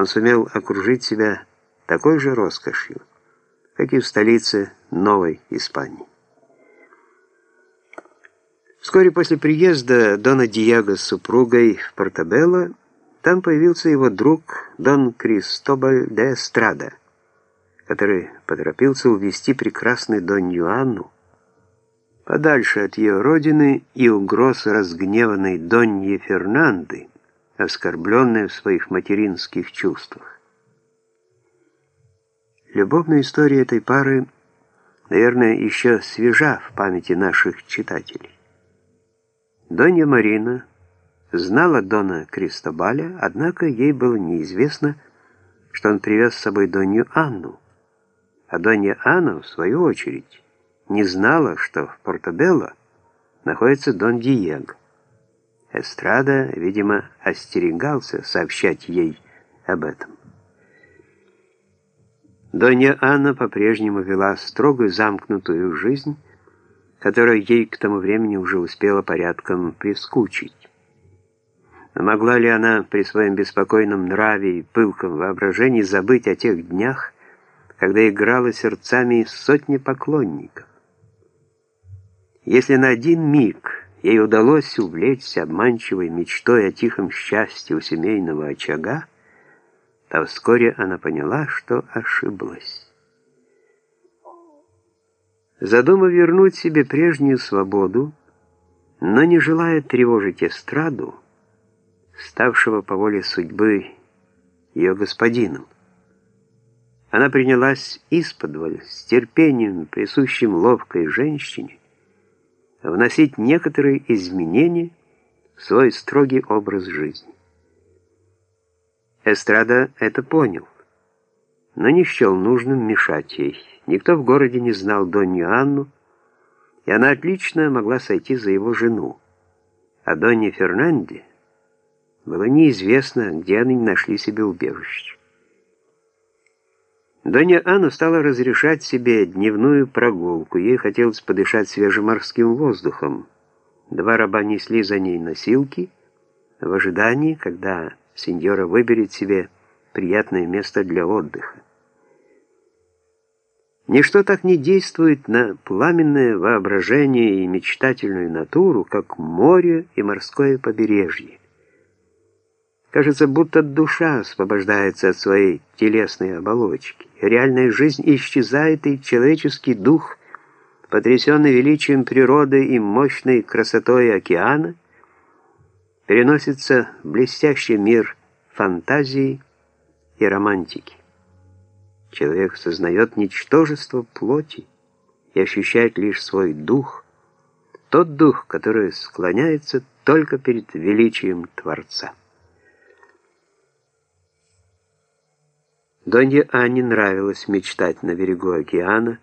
он сумел окружить себя такой же роскошью, как и в столице Новой Испании. Вскоре после приезда Дона Диего с супругой в Портабелло там появился его друг Дон Кристобаль де Эстрада, который поторопился увести прекрасную Донью Анну подальше от ее родины и угроз разгневанной Доньи Фернанды, оскорбленной в своих материнских чувствах. Любовная история этой пары, наверное, еще свежа в памяти наших читателей. Донья Марина знала Дона Кристобаля, однако ей было неизвестно, что он привез с собой Донью Анну. А Донья Анна, в свою очередь, не знала, что в Портабелло находится Дон Диего. Эстрада, видимо, остерегался сообщать ей об этом. Донья Анна по-прежнему вела строгую замкнутую жизнь, которая ей к тому времени уже успела порядком прискучить. Но могла ли она при своем беспокойном нраве и пылком воображении забыть о тех днях, когда играла сердцами сотни поклонников? Если на один миг ей удалось увлечься обманчивой мечтой о тихом счастье у семейного очага, то вскоре она поняла, что ошиблась. Задумав вернуть себе прежнюю свободу, но не желая тревожить эстраду, ставшего по воле судьбы ее господином, она принялась исподволь, с терпением, присущим ловкой женщине, вносить некоторые изменения в свой строгий образ жизни. Эстрада это понял но не счел нужным мешать ей. Никто в городе не знал Донью Анну, и она отлично могла сойти за его жену. А Донне Фернанде было неизвестно, где они нашли себе убежище. Донья Анна стала разрешать себе дневную прогулку. Ей хотелось подышать свежим морским воздухом. Два раба несли за ней носилки в ожидании, когда сеньора выберет себе приятное место для отдыха. Ничто так не действует на пламенное воображение и мечтательную натуру, как море и морское побережье. Кажется, будто душа освобождается от своей телесной оболочки. Реальная жизнь исчезает, и человеческий дух, потрясенный величием природы и мощной красотой океана, переносится в блестящий мир фантазии и романтики. Человек сознает ничтожество плоти и ощущает лишь свой дух, тот дух, который склоняется только перед величием Творца. Донье Анне нравилось мечтать на берегу океана,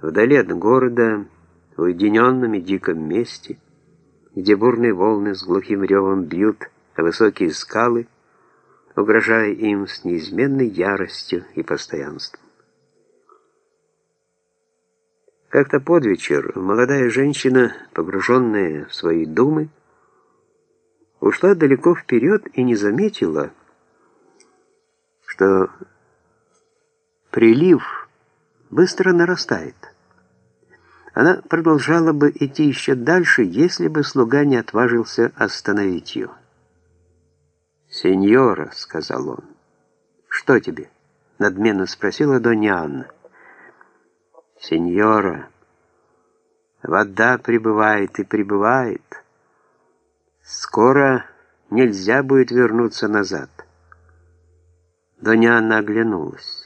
вдали от города, в уединенном и диком месте, где бурные волны с глухим ревом бьют высокие скалы, угрожая им с неизменной яростью и постоянством. Как-то под вечер молодая женщина, погруженная в свои думы, ушла далеко вперед и не заметила, что прилив быстро нарастает. Она продолжала бы идти еще дальше, если бы слуга не отважился остановить ее. «Сеньора», — сказал он. «Что тебе?» — надменно спросила Донья Анна. «Сеньора, вода прибывает и прибывает. Скоро нельзя будет вернуться назад». Донья Анна оглянулась.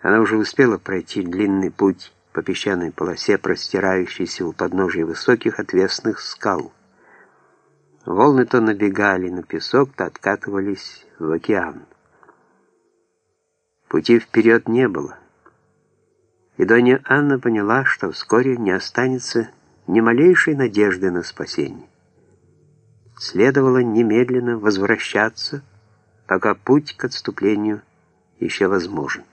Она уже успела пройти длинный путь по песчаной полосе, простирающейся у подножия высоких отвесных скал. Волны то набегали на песок, то откатывались в океан. Пути вперед не было. И Донья Анна поняла, что вскоре не останется ни малейшей надежды на спасение. Следовало немедленно возвращаться, пока путь к отступлению еще возможен.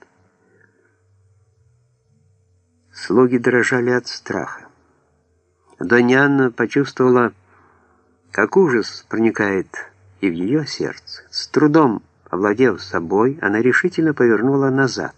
Слуги дрожали от страха. Донья Анна почувствовала, как ужас проникает и в ее сердце. С трудом Овладев собой, она решительно повернула назад.